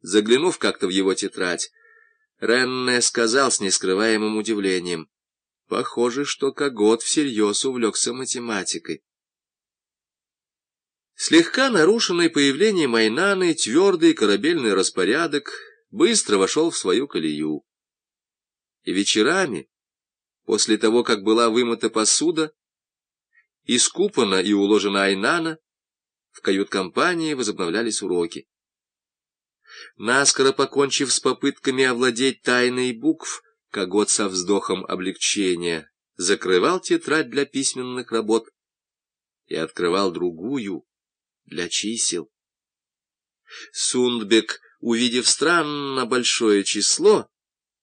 Заглянув как-то в его тетрадь, Ренне сказал с нескрываемым удивлением. Похоже, что Когот всерьез увлекся математикой. Слегка нарушенный появлением Айнаны твердый корабельный распорядок быстро вошел в свою колею. И вечерами, после того, как была вымыта посуда, искупана и уложена Айнана, в кают-компании возобновлялись уроки. Наскоро покончив с попытками овладеть тайной букв, Когот со вздохом облегчения закрывал тетрадь для письменных работ и открывал другую для чисел. Сундбек, увидев странно большое число,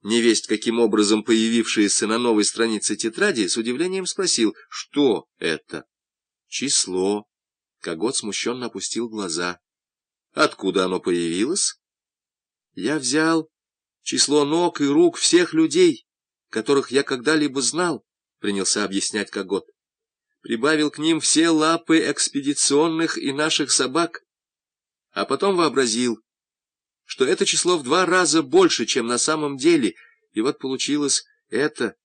невесть каким образом появившееся на новой странице тетради, с удивлением спросил, что это? Число. Когот смущенно опустил глаза. Откуда оно появилось? Я взял число ног и рук всех людей, которых я когда-либо знал, принялся объяснять Когот. Прибавил к ним все лапы экспедиционных и наших собак, а потом вообразил, что это число в два раза больше, чем на самом деле, и вот получилось это.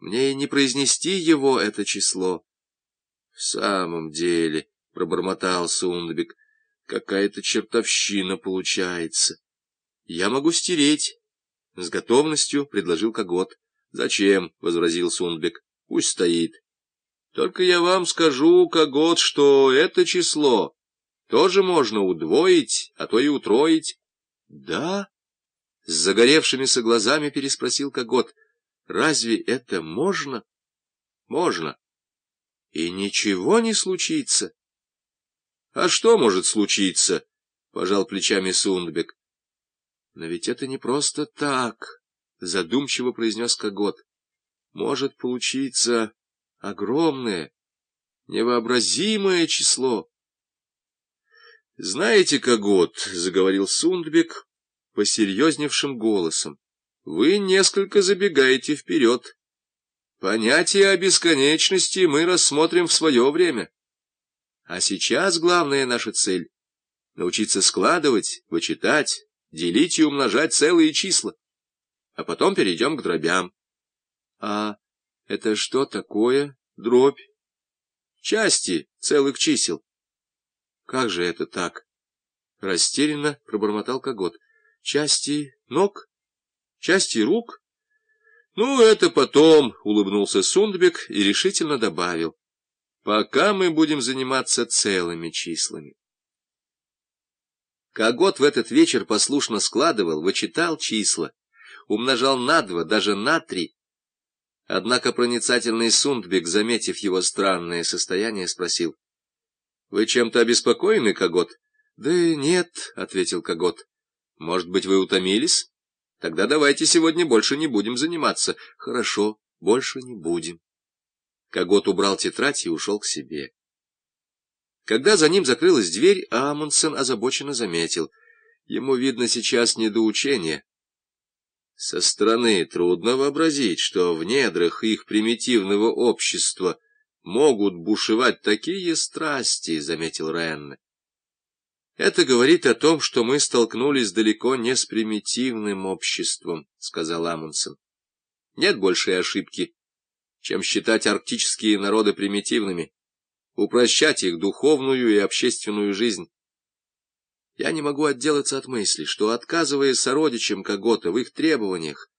Мне и не произнести его, это число. — В самом деле, — пробормотал Сундбек, — какая-то чертовщина получается. Я могу стереть. С готовностью предложил Когот. Зачем? — возразил Сунбек. Пусть стоит. Только я вам скажу, Когот, что это число тоже можно удвоить, а то и утроить. Да? С загоревшимися глазами переспросил Когот. Разве это можно? Можно. И ничего не случится. А что может случиться? Пожал плечами Сундбек. Но ведь это не просто так, — задумчиво произнес Когот. Может получиться огромное, невообразимое число. Знаете, Когот, — заговорил Сундбек посерьезневшим голосом, — вы несколько забегаете вперед. Понятие о бесконечности мы рассмотрим в свое время. А сейчас главная наша цель — научиться складывать, вычитать, делить и умножать целые числа. А потом перейдем к дробям. А это что такое дробь? Части целых чисел. Как же это так? Растерянно пробормотал Когот. Части ног? Части рук? Ну, это потом, улыбнулся Сундбек и решительно добавил. Пока мы будем заниматься целыми числами. Когот в этот вечер послушно складывал, вычитал числа, умножал на два, даже на три. Однако проницательный Сундбек, заметив его странное состояние, спросил. — Вы чем-то обеспокоены, Когот? — Да нет, — ответил Когот. — Может быть, вы утомились? Тогда давайте сегодня больше не будем заниматься. — Хорошо, больше не будем. Когот убрал тетрадь и ушел к себе. Когда за ним закрылась дверь, Амундсен озабоченно заметил. Ему, видно, сейчас не до учения. Со стороны трудно вообразить, что в недрах их примитивного общества могут бушевать такие страсти, — заметил Ренне. Это говорит о том, что мы столкнулись далеко не с примитивным обществом, — сказал Амундсен. Нет большей ошибки, чем считать арктические народы примитивными упрощать их духовную и общественную жизнь. Я не могу отделаться от мысли, что, отказывая сородичам Когота в их требованиях,